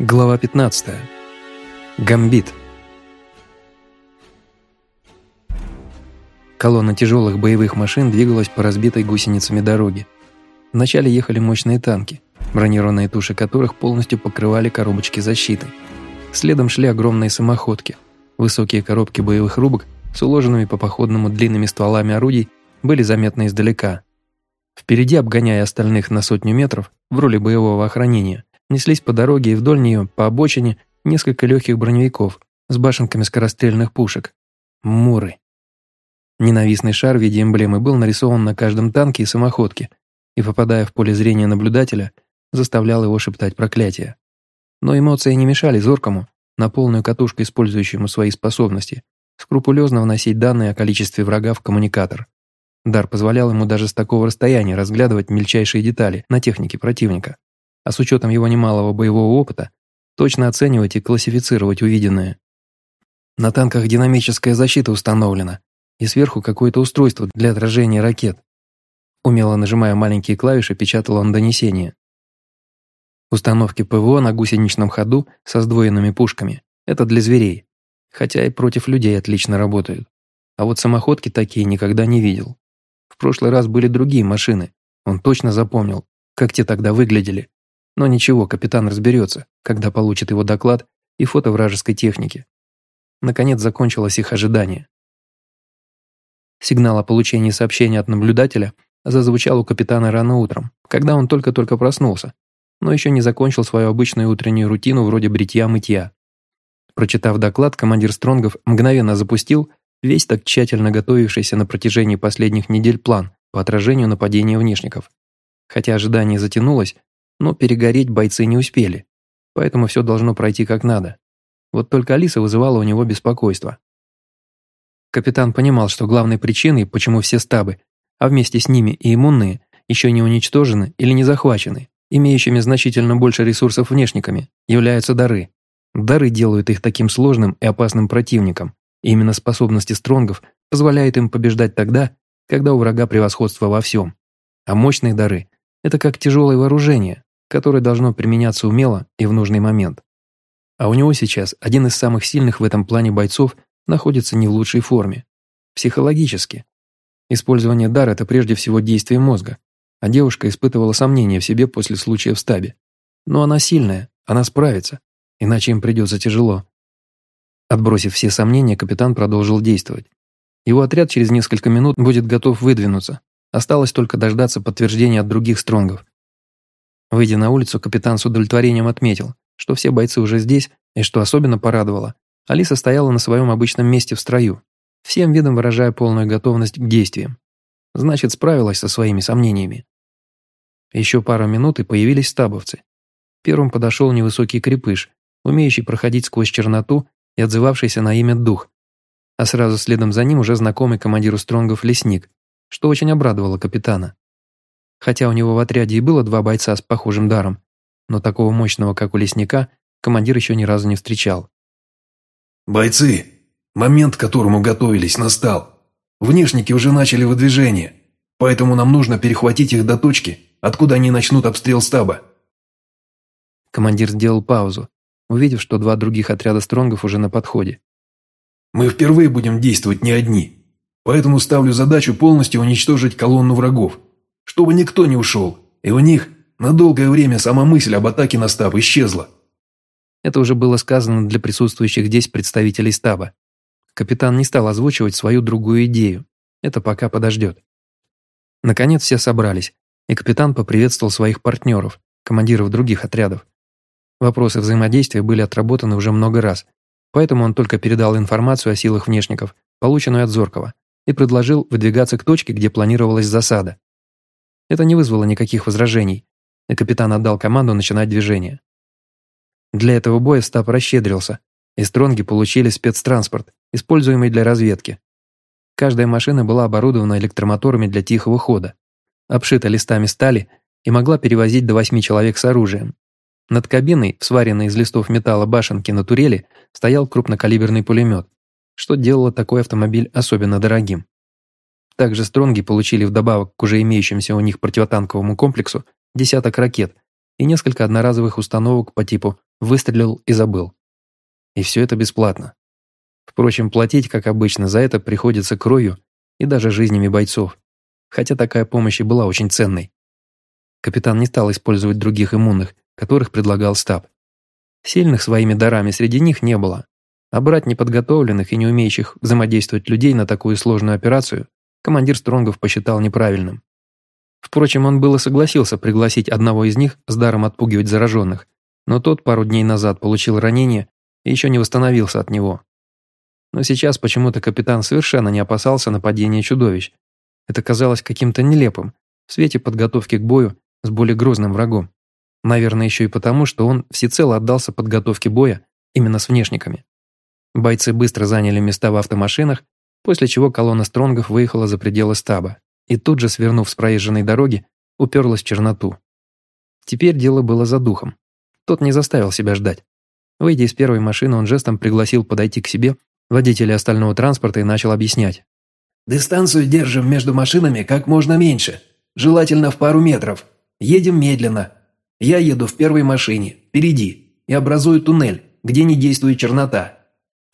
Глава 15. Гамбит. Колонна тяжелых боевых машин двигалась по разбитой гусеницами дороге. Вначале ехали мощные танки, бронированные туши которых полностью покрывали коробочки защиты. Следом шли огромные самоходки. Высокие коробки боевых рубок с уложенными по походному длинными стволами орудий были заметны издалека. Впереди, обгоняя остальных на сотню метров, в роли боевого охранения, неслись по дороге и вдоль нее, по обочине, несколько легких броневиков с башенками скорострельных пушек. Муры. Ненавистный шар в виде эмблемы был нарисован на каждом танке и самоходке, и, попадая в поле зрения наблюдателя, заставлял его шептать проклятия. Но эмоции не мешали зоркому, на полную катушку использующему свои способности, скрупулезно вносить данные о количестве врага в коммуникатор. Дар позволял ему даже с такого расстояния разглядывать мельчайшие детали на технике противника а с учетом его немалого боевого опыта, точно оценивать и классифицировать увиденное. На танках динамическая защита установлена, и сверху какое-то устройство для отражения ракет. Умело нажимая маленькие клавиши, печатал он донесение. Установки ПВО на гусеничном ходу со сдвоенными пушками – это для зверей, хотя и против людей отлично работают. А вот самоходки такие никогда не видел. В прошлый раз были другие машины, он точно запомнил, как те тогда выглядели. Но ничего, капитан разберется, когда получит его доклад и фото вражеской техники. Наконец закончилось их ожидание. Сигнал о получении сообщения от наблюдателя зазвучал у капитана рано утром, когда он только-только проснулся, но еще не закончил свою обычную утреннюю рутину вроде бритья-мытья. Прочитав доклад, командир Стронгов мгновенно запустил весь так тщательно готовившийся на протяжении последних недель план по отражению нападения внешников. Хотя ожидание затянулось, но перегореть бойцы не успели, поэтому все должно пройти как надо. Вот только Алиса вызывала у него беспокойство. Капитан понимал, что главной причиной, почему все стабы, а вместе с ними и иммунные, еще не уничтожены или не захвачены, имеющими значительно больше ресурсов внешниками, являются дары. Дары делают их таким сложным и опасным противником, и именно способности стронгов позволяют им побеждать тогда, когда у врага превосходство во всем. А мощные дары – это как тяжелое вооружение, которое должно применяться умело и в нужный момент. А у него сейчас один из самых сильных в этом плане бойцов находится не в лучшей форме. Психологически. Использование дара – это прежде всего действие мозга, а девушка испытывала сомнения в себе после случая в стабе. Но она сильная, она справится, иначе им придется тяжело. Отбросив все сомнения, капитан продолжил действовать. Его отряд через несколько минут будет готов выдвинуться. Осталось только дождаться подтверждения от других стронгов. Выйдя на улицу, капитан с удовлетворением отметил, что все бойцы уже здесь, и что особенно порадовало, Алиса стояла на своем обычном месте в строю, всем видом выражая полную готовность к действиям. Значит, справилась со своими сомнениями. Еще пару минут и появились стабовцы. Первым подошел невысокий крепыш, умеющий проходить сквозь черноту и отзывавшийся на имя Дух, а сразу следом за ним уже знакомый командиру Стронгов лесник, что очень обрадовало капитана. Хотя у него в отряде и было два бойца с похожим даром, но такого мощного, как у лесника, командир еще ни разу не встречал. «Бойцы, момент, к которому готовились, настал. Внешники уже начали выдвижение, поэтому нам нужно перехватить их до точки, откуда они начнут обстрел стаба». Командир сделал паузу, увидев, что два других отряда стронгов уже на подходе. «Мы впервые будем действовать не одни, поэтому ставлю задачу полностью уничтожить колонну врагов, чтобы никто не ушел, и у них на долгое время сама мысль об атаке на стаб исчезла. Это уже было сказано для присутствующих здесь представителей стаба. Капитан не стал озвучивать свою другую идею. Это пока подождет. Наконец все собрались, и капитан поприветствовал своих партнеров, командиров других отрядов. Вопросы взаимодействия были отработаны уже много раз, поэтому он только передал информацию о силах внешников, полученную от Зоркова, и предложил выдвигаться к точке, где планировалась засада. Это не вызвало никаких возражений, и капитан отдал команду начинать движение. Для этого боя Стаб расщедрился, и Стронги получили спецтранспорт, используемый для разведки. Каждая машина была оборудована электромоторами для тихого хода, обшита листами стали и могла перевозить до восьми человек с оружием. Над кабиной, сваренной из листов металла башенки на турели, стоял крупнокалиберный пулемет, что делало такой автомобиль особенно дорогим. Также Стронги получили вдобавок к уже имеющимся у них противотанковому комплексу десяток ракет и несколько одноразовых установок по типу выстрелил и забыл. И все это бесплатно. Впрочем, платить, как обычно, за это приходится кровью и даже жизнями бойцов, хотя такая помощь и была очень ценной. Капитан не стал использовать других иммунных, которых предлагал стаб. Сильных своими дарами среди них не было, а брать неподготовленных и не умеющих взаимодействовать людей на такую сложную операцию командир Стронгов посчитал неправильным. Впрочем, он было согласился пригласить одного из них с даром отпугивать зараженных, но тот пару дней назад получил ранение и еще не восстановился от него. Но сейчас почему-то капитан совершенно не опасался нападения чудовищ. Это казалось каким-то нелепым в свете подготовки к бою с более грозным врагом. Наверное, еще и потому, что он всецело отдался подготовке боя именно с внешниками. Бойцы быстро заняли места в автомашинах, после чего колонна стронгов выехала за пределы стаба и тут же, свернув с проезженной дороги, уперлась в черноту. Теперь дело было за духом. Тот не заставил себя ждать. Выйдя из первой машины, он жестом пригласил подойти к себе водителя остального транспорта и начал объяснять. «Дистанцию держим между машинами как можно меньше, желательно в пару метров. Едем медленно. Я еду в первой машине, впереди, и образую туннель, где не действует чернота.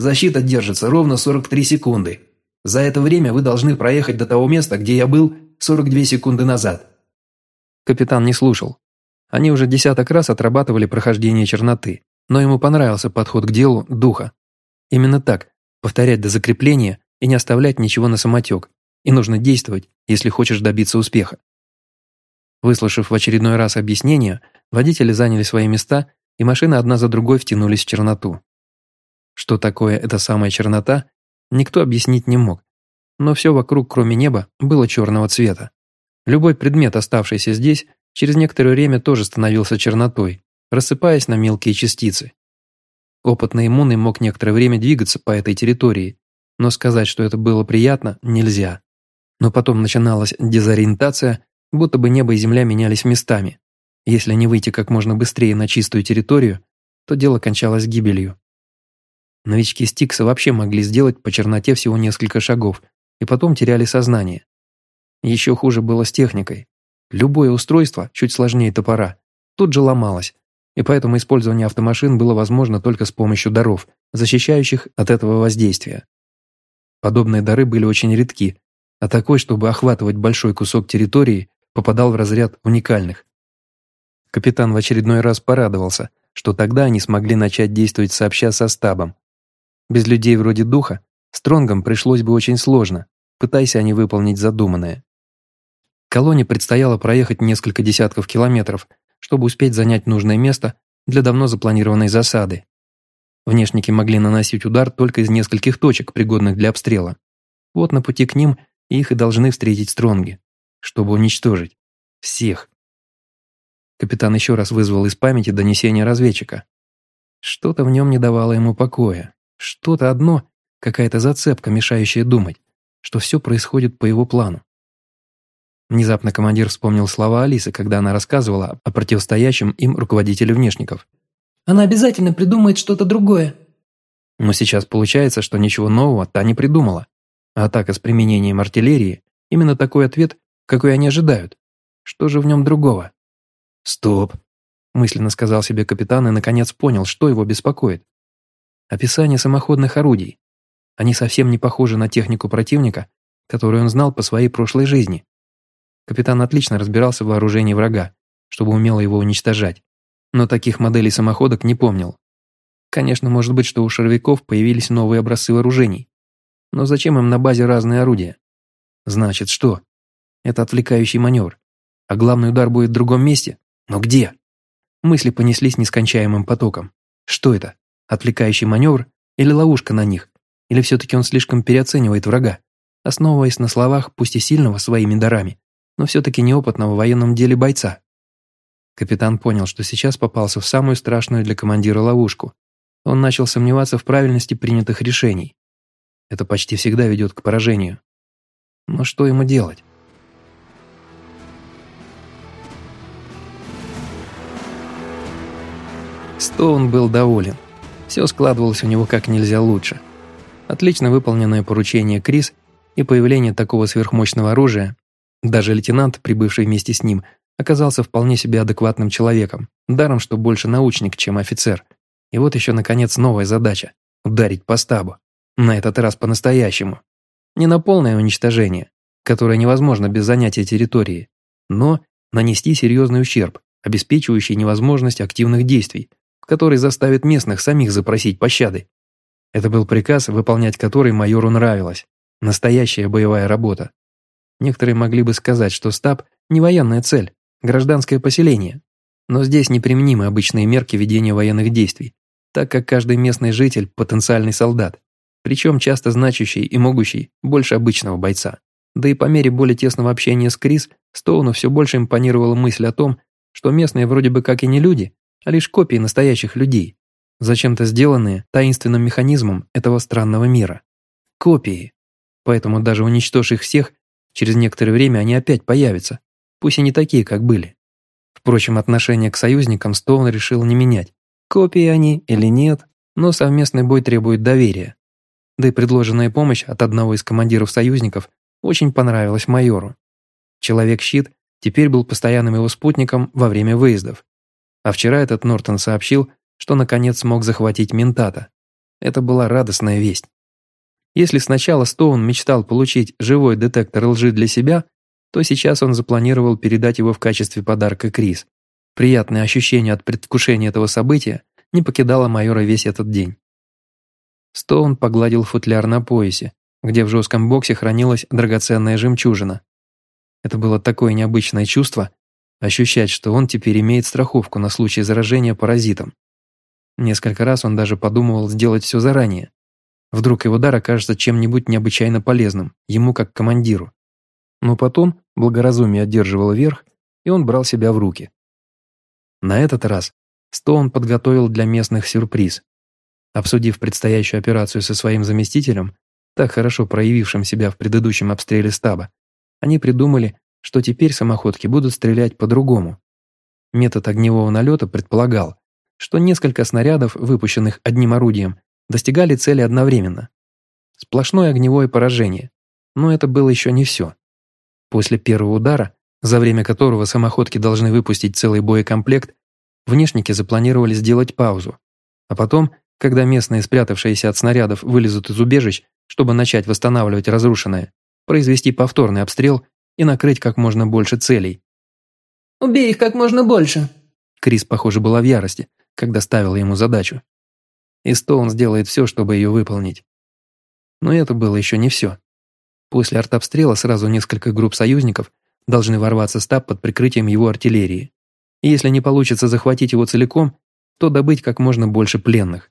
Защита держится ровно 43 секунды. За это время вы должны проехать до того места, где я был 42 секунды назад». Капитан не слушал. Они уже десяток раз отрабатывали прохождение черноты, но ему понравился подход к делу духа. Именно так, повторять до закрепления и не оставлять ничего на самотек, и нужно действовать, если хочешь добиться успеха. Выслушав в очередной раз объяснение, водители заняли свои места, и машины одна за другой втянулись в черноту. Что такое эта самая чернота, никто объяснить не мог. Но все вокруг, кроме неба, было черного цвета. Любой предмет, оставшийся здесь, через некоторое время тоже становился чернотой, рассыпаясь на мелкие частицы. Опытный иммунный мог некоторое время двигаться по этой территории, но сказать, что это было приятно, нельзя. Но потом начиналась дезориентация, будто бы небо и земля менялись местами. Если не выйти как можно быстрее на чистую территорию, то дело кончалось гибелью. Новички Стикса вообще могли сделать по черноте всего несколько шагов и потом теряли сознание. Еще хуже было с техникой. Любое устройство, чуть сложнее топора, тут же ломалось, и поэтому использование автомашин было возможно только с помощью даров, защищающих от этого воздействия. Подобные дары были очень редки, а такой, чтобы охватывать большой кусок территории, попадал в разряд уникальных. Капитан в очередной раз порадовался, что тогда они смогли начать действовать сообща со стабом. Без людей вроде духа Стронгам пришлось бы очень сложно, пытаясь они выполнить задуманное. Колонне предстояло проехать несколько десятков километров, чтобы успеть занять нужное место для давно запланированной засады. Внешники могли наносить удар только из нескольких точек, пригодных для обстрела. Вот на пути к ним их и должны встретить Стронги, чтобы уничтожить. Всех. Капитан еще раз вызвал из памяти донесение разведчика. Что-то в нем не давало ему покоя. Что-то одно, какая-то зацепка, мешающая думать, что все происходит по его плану. Внезапно командир вспомнил слова Алисы, когда она рассказывала о противостоящем им руководителе внешников. «Она обязательно придумает что-то другое». Но сейчас получается, что ничего нового та не придумала. А атака с применением артиллерии – именно такой ответ, какой они ожидают. Что же в нем другого? «Стоп», – мысленно сказал себе капитан и наконец понял, что его беспокоит. Описание самоходных орудий. Они совсем не похожи на технику противника, которую он знал по своей прошлой жизни. Капитан отлично разбирался в вооружении врага, чтобы умело его уничтожать, но таких моделей самоходок не помнил. Конечно, может быть, что у шаровиков появились новые образцы вооружений. Но зачем им на базе разные орудия? Значит, что? Это отвлекающий маневр. А главный удар будет в другом месте? Но где? Мысли понеслись нескончаемым потоком. Что это? Отвлекающий маневр или ловушка на них? Или все-таки он слишком переоценивает врага, основываясь на словах, пусть и сильного своими дарами, но все-таки неопытного в военном деле бойца. Капитан понял, что сейчас попался в самую страшную для командира ловушку. Он начал сомневаться в правильности принятых решений. Это почти всегда ведет к поражению. Но что ему делать? Стоун был доволен. Все складывалось у него как нельзя лучше. Отлично выполненное поручение Крис и появление такого сверхмощного оружия даже лейтенант, прибывший вместе с ним, оказался вполне себе адекватным человеком, Даром, что больше научник, чем офицер. И вот еще, наконец, новая задача – ударить по стабу. На этот раз по-настоящему. Не на полное уничтожение, которое невозможно без занятия территории, но нанести серьезный ущерб, обеспечивающий невозможность активных действий, который заставит местных самих запросить пощады. Это был приказ, выполнять который майору нравилось. Настоящая боевая работа. Некоторые могли бы сказать, что стаб – не военная цель, гражданское поселение. Но здесь неприменимы обычные мерки ведения военных действий, так как каждый местный житель – потенциальный солдат, причем часто значащий и могущий больше обычного бойца. Да и по мере более тесного общения с Крис, Стоуну все больше импонировала мысль о том, что местные вроде бы как и не люди, а лишь копии настоящих людей, зачем-то сделанные таинственным механизмом этого странного мира. Копии. Поэтому даже уничтожив их всех, через некоторое время они опять появятся, пусть и не такие, как были. Впрочем, отношение к союзникам Стоун решил не менять. Копии они или нет, но совместный бой требует доверия. Да и предложенная помощь от одного из командиров союзников очень понравилась майору. Человек-щит теперь был постоянным его спутником во время выездов. А вчера этот Нортон сообщил, что наконец смог захватить Ментата. Это была радостная весть. Если сначала Стоун мечтал получить живой детектор лжи для себя, то сейчас он запланировал передать его в качестве подарка Крис. Приятное ощущение от предвкушения этого события не покидало майора весь этот день. Стоун погладил футляр на поясе, где в жестком боксе хранилась драгоценная жемчужина. Это было такое необычное чувство, ощущать, что он теперь имеет страховку на случай заражения паразитом. Несколько раз он даже подумывал сделать все заранее. Вдруг его дар окажется чем-нибудь необычайно полезным, ему как командиру. Но потом благоразумие одерживало верх, и он брал себя в руки. На этот раз Стоун подготовил для местных сюрприз. Обсудив предстоящую операцию со своим заместителем, так хорошо проявившим себя в предыдущем обстреле стаба, они придумали, что теперь самоходки будут стрелять по-другому. Метод огневого налета предполагал, что несколько снарядов, выпущенных одним орудием, достигали цели одновременно. Сплошное огневое поражение. Но это было еще не все. После первого удара, за время которого самоходки должны выпустить целый боекомплект, внешники запланировали сделать паузу. А потом, когда местные, спрятавшиеся от снарядов, вылезут из убежищ, чтобы начать восстанавливать разрушенное, произвести повторный обстрел и накрыть как можно больше целей. «Убей их как можно больше!» Крис, похоже, была в ярости, когда ставила ему задачу. И Стоун сделает все, чтобы ее выполнить. Но это было еще не все. После артобстрела сразу несколько групп союзников должны ворваться в стаб под прикрытием его артиллерии. И если не получится захватить его целиком, то добыть как можно больше пленных.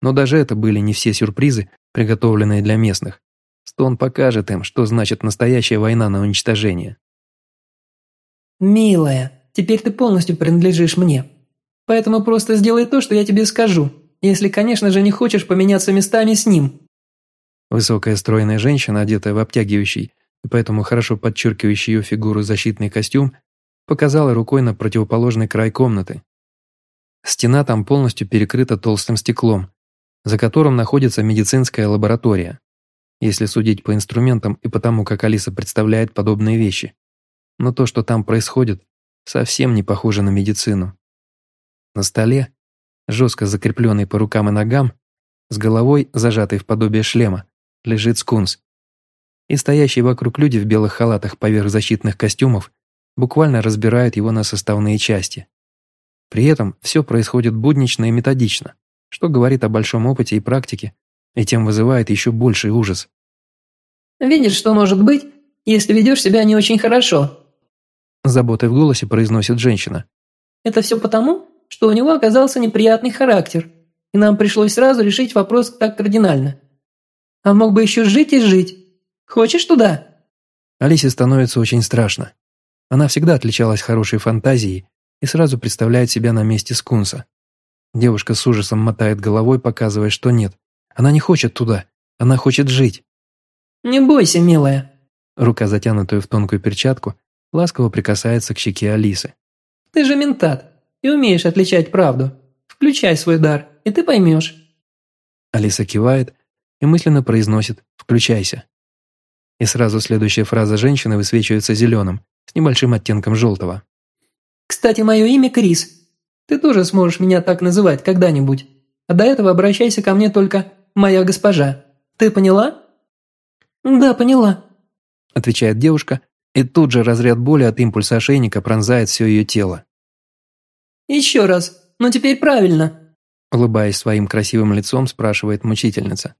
Но даже это были не все сюрпризы, приготовленные для местных. Стон покажет им, что значит настоящая война на уничтожение. «Милая, теперь ты полностью принадлежишь мне. Поэтому просто сделай то, что я тебе скажу, если, конечно же, не хочешь поменяться местами с ним». Высокая стройная женщина, одетая в обтягивающий и поэтому хорошо подчеркивающий ее фигуру защитный костюм, показала рукой на противоположный край комнаты. Стена там полностью перекрыта толстым стеклом, за которым находится медицинская лаборатория, если судить по инструментам и по тому, как Алиса представляет подобные вещи. Но то, что там происходит, совсем не похоже на медицину. На столе, жестко закрепленный по рукам и ногам, с головой, зажатой в подобие шлема, лежит скунс. И стоящие вокруг люди в белых халатах поверх защитных костюмов буквально разбирают его на составные части. При этом все происходит буднично и методично, что говорит о большом опыте и практике, и тем вызывает еще больший ужас. «Видишь, что может быть, если ведешь себя не очень хорошо?» С заботой в голосе произносит женщина. «Это все потому, что у него оказался неприятный характер, и нам пришлось сразу решить вопрос так кардинально. А мог бы еще жить и жить. Хочешь туда?» Алисе становится очень страшно. Она всегда отличалась хорошей фантазией и сразу представляет себя на месте скунса. Девушка с ужасом мотает головой, показывая, что нет. Она не хочет туда. Она хочет жить. «Не бойся, милая». Рука, затянутая в тонкую перчатку, ласково прикасается к щеке Алисы. «Ты же ментат и умеешь отличать правду. Включай свой дар, и ты поймешь». Алиса кивает и мысленно произносит «включайся». И сразу следующая фраза женщины высвечивается зеленым, с небольшим оттенком желтого. «Кстати, мое имя Крис. Ты тоже сможешь меня так называть когда-нибудь. А до этого обращайся ко мне только «моя госпожа». Ты поняла?» «Да, поняла», – отвечает девушка, и тут же разряд боли от импульса ошейника пронзает все ее тело. «Еще раз, но теперь правильно», – улыбаясь своим красивым лицом, спрашивает мучительница.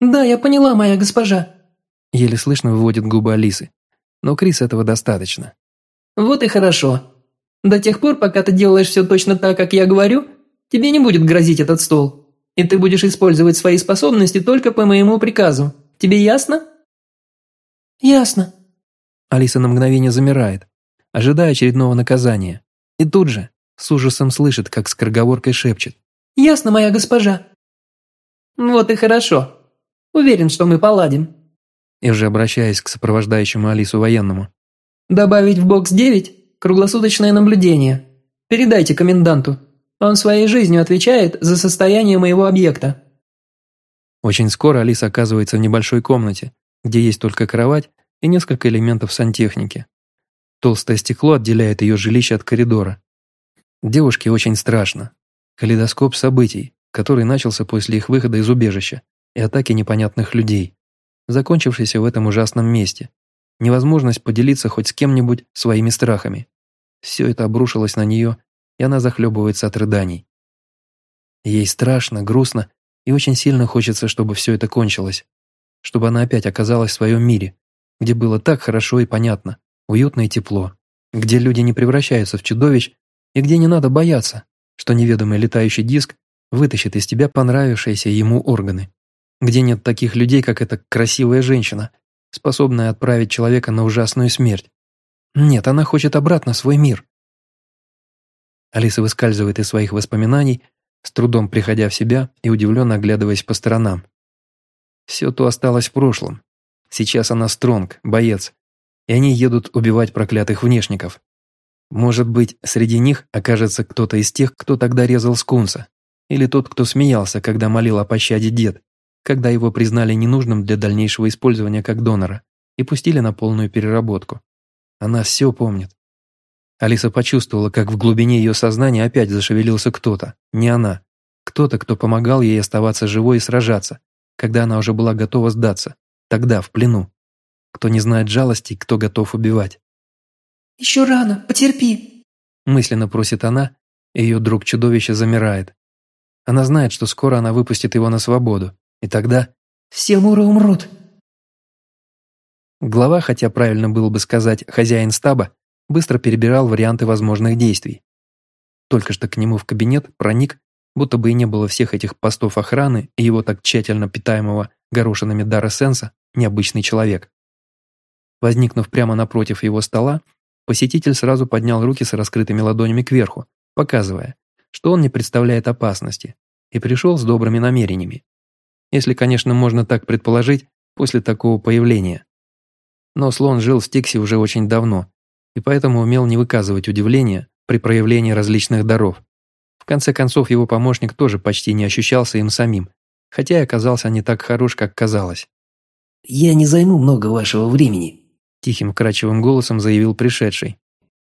«Да, я поняла, моя госпожа», – еле слышно выводит губы Алисы. Но Крис этого достаточно. «Вот и хорошо. До тех пор, пока ты делаешь все точно так, как я говорю, тебе не будет грозить этот стол, и ты будешь использовать свои способности только по моему приказу. Тебе ясно?» «Ясно», Алиса на мгновение замирает, ожидая очередного наказания. И тут же с ужасом слышит, как скороговоркой шепчет. «Ясно, моя госпожа». «Вот и хорошо. Уверен, что мы поладим». И уже обращаясь к сопровождающему Алису военному. «Добавить в бокс 9 круглосуточное наблюдение. Передайте коменданту. Он своей жизнью отвечает за состояние моего объекта». Очень скоро Алиса оказывается в небольшой комнате, где есть только кровать и несколько элементов сантехники. Толстое стекло отделяет ее жилище от коридора. Девушке очень страшно. Калейдоскоп событий, который начался после их выхода из убежища и атаки непонятных людей, закончившийся в этом ужасном месте. Невозможность поделиться хоть с кем-нибудь своими страхами. Все это обрушилось на нее, и она захлебывается от рыданий. Ей страшно, грустно и очень сильно хочется, чтобы все это кончилось. Чтобы она опять оказалась в своем мире, где было так хорошо и понятно, уютно и тепло, где люди не превращаются в чудовищ и где не надо бояться, что неведомый летающий диск вытащит из тебя понравившиеся ему органы, где нет таких людей, как эта красивая женщина, способная отправить человека на ужасную смерть. Нет, она хочет обратно свой мир. Алиса выскальзывает из своих воспоминаний, с трудом приходя в себя и удивленно оглядываясь по сторонам. Все то осталось в прошлом, Сейчас она стронг, боец, и они едут убивать проклятых внешников. Может быть, среди них окажется кто-то из тех, кто тогда резал скунса, или тот, кто смеялся, когда молил о пощаде дед, когда его признали ненужным для дальнейшего использования как донора и пустили на полную переработку. Она все помнит. Алиса почувствовала, как в глубине ее сознания опять зашевелился кто-то, не она. Кто-то, кто помогал ей оставаться живой и сражаться, когда она уже была готова сдаться, Тогда, в плену. Кто не знает жалости, кто готов убивать. «Еще рано, потерпи», мысленно просит она, и ее друг-чудовище замирает. Она знает, что скоро она выпустит его на свободу, и тогда... «Все муры умрут». Глава, хотя правильно было бы сказать «хозяин стаба», быстро перебирал варианты возможных действий. Только что к нему в кабинет проник, будто бы и не было всех этих постов охраны и его так тщательно питаемого горошинами дара сенса, необычный человек. Возникнув прямо напротив его стола, посетитель сразу поднял руки с раскрытыми ладонями кверху, показывая, что он не представляет опасности, и пришел с добрыми намерениями. Если, конечно, можно так предположить после такого появления. Но слон жил в Стиксе уже очень давно, и поэтому умел не выказывать удивления при проявлении различных даров. В конце концов, его помощник тоже почти не ощущался им самим, хотя и оказался не так хорош, как казалось. «Я не займу много вашего времени», – тихим вкрадчивым голосом заявил пришедший.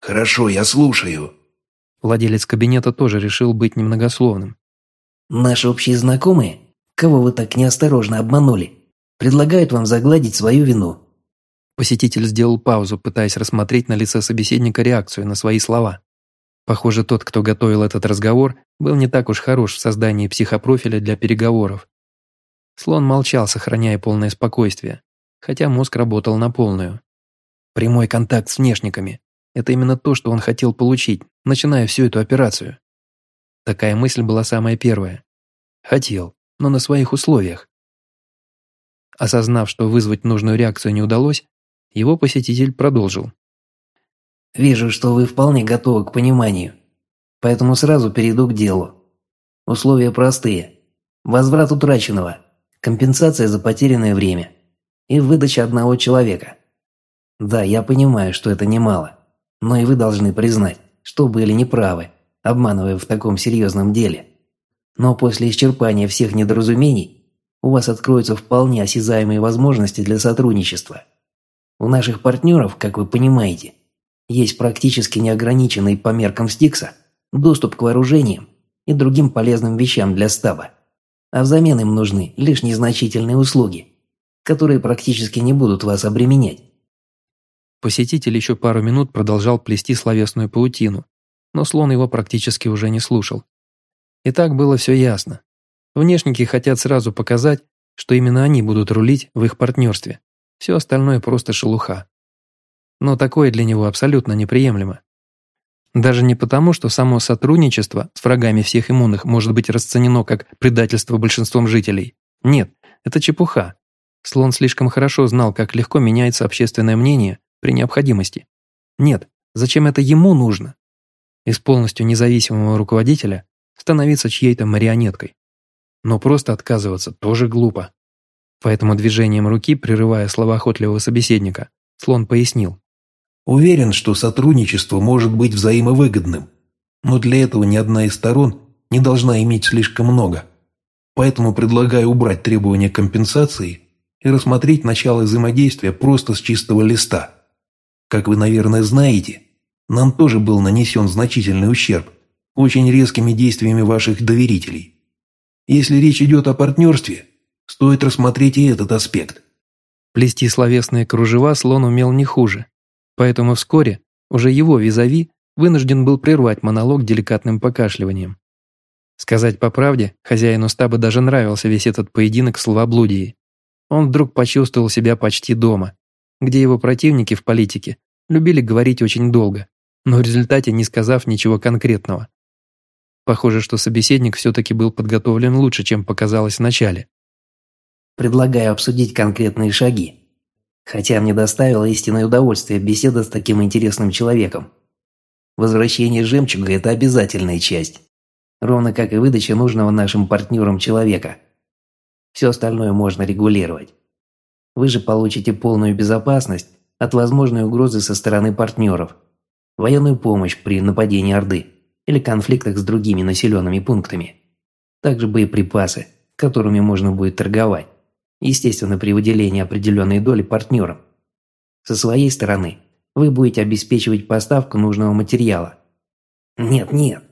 «Хорошо, я слушаю». Владелец кабинета тоже решил быть немногословным. «Наши общие знакомые, кого вы так неосторожно обманули, предлагают вам загладить свою вину». Посетитель сделал паузу, пытаясь рассмотреть на лице собеседника реакцию на свои слова. Похоже, тот, кто готовил этот разговор, был не так уж хорош в создании психопрофиля для переговоров. Слон молчал, сохраняя полное спокойствие, хотя мозг работал на полную. Прямой контакт с внешниками – это именно то, что он хотел получить, начиная всю эту операцию. Такая мысль была самая первая. Хотел, но на своих условиях. Осознав, что вызвать нужную реакцию не удалось, его посетитель продолжил. «Вижу, что вы вполне готовы к пониманию, поэтому сразу перейду к делу. Условия простые. Возврат утраченного, компенсация за потерянное время и выдача одного человека. Да, я понимаю, что это немало, но и вы должны признать, что были неправы, обманывая в таком серьезном деле. Но после исчерпания всех недоразумений у вас откроются вполне осязаемые возможности для сотрудничества. У наших партнеров, как вы понимаете, есть практически неограниченный по меркам Стикса доступ к вооружениям и другим полезным вещам для стаба. А взамен им нужны лишь незначительные услуги, которые практически не будут вас обременять. Посетитель еще пару минут продолжал плести словесную паутину, но слон его практически уже не слушал. И так было все ясно. Внешники хотят сразу показать, что именно они будут рулить в их партнерстве. Все остальное просто шелуха. Но такое для него абсолютно неприемлемо. Даже не потому, что само сотрудничество с врагами всех иммунных может быть расценено как предательство большинством жителей. Нет, это чепуха. Слон слишком хорошо знал, как легко меняется общественное мнение при необходимости. Нет, зачем это ему нужно? Из полностью независимого руководителя становиться чьей-то марионеткой. Но просто отказываться тоже глупо. Поэтому движением руки, прерывая словоохотливого собеседника, слон пояснил. Уверен, что сотрудничество может быть взаимовыгодным, но для этого ни одна из сторон не должна иметь слишком много. Поэтому предлагаю убрать требования компенсации и рассмотреть начало взаимодействия просто с чистого листа. Как вы, наверное, знаете, нам тоже был нанесен значительный ущерб очень резкими действиями ваших доверителей. Если речь идет о партнерстве, стоит рассмотреть и этот аспект. Плести словесные кружева слон умел не хуже. Поэтому вскоре уже его визави вынужден был прервать монолог деликатным покашливанием. Сказать по правде, хозяину стаба даже нравился весь этот поединок словоблудии. Он вдруг почувствовал себя почти дома, где его противники в политике любили говорить очень долго, но в результате не сказав ничего конкретного. Похоже, что собеседник все-таки был подготовлен лучше, чем показалось вначале. «Предлагаю обсудить конкретные шаги», хотя мне доставило истинное удовольствие беседа с таким интересным человеком. Возвращение жемчуга – это обязательная часть, ровно как и выдача нужного нашим партнерам человека. Все остальное можно регулировать. Вы же получите полную безопасность от возможной угрозы со стороны партнеров, военную помощь при нападении Орды или конфликтах с другими населенными пунктами, также боеприпасы, которыми можно будет торговать естественно, при выделении определенной доли партнерам. Со своей стороны, вы будете обеспечивать поставку нужного материала. Нет, нет,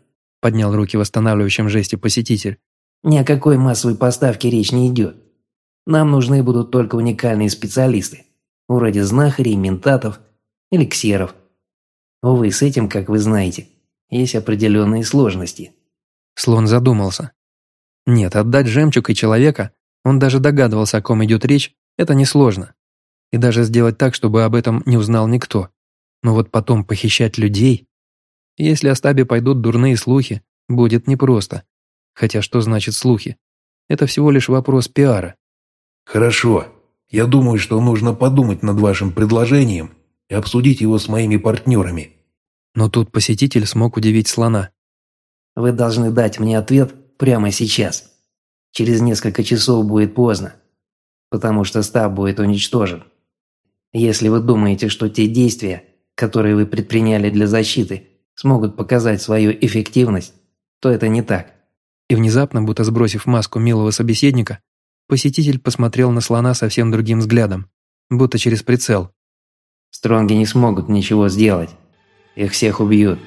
поднял руки в восстанавливающем жесте посетитель. Ни о какой массовой поставке речь не идет. Нам нужны будут только уникальные специалисты, вроде знахарей, ментатов или ксеров. Увы, с этим, как вы знаете, есть определенные сложности. Слон задумался. Нет, отдать жемчуг и человека он даже догадывался, о ком идет речь, это несложно. И даже сделать так, чтобы об этом не узнал никто. Но вот потом похищать людей... Если о стабе пойдут дурные слухи, будет непросто. Хотя что значит слухи? Это всего лишь вопрос пиара. Хорошо. Я думаю, что нужно подумать над вашим предложением и обсудить его с моими партнерами. Но тут посетитель смог удивить слона. Вы должны дать мне ответ прямо сейчас. Через несколько часов будет поздно, потому что стаб будет уничтожен. Если вы думаете, что те действия, которые вы предприняли для защиты, смогут показать свою эффективность, то это не так. И внезапно, будто сбросив маску милого собеседника, посетитель посмотрел на слона совсем другим взглядом, будто через прицел. Стронги не смогут ничего сделать. Их всех убьют.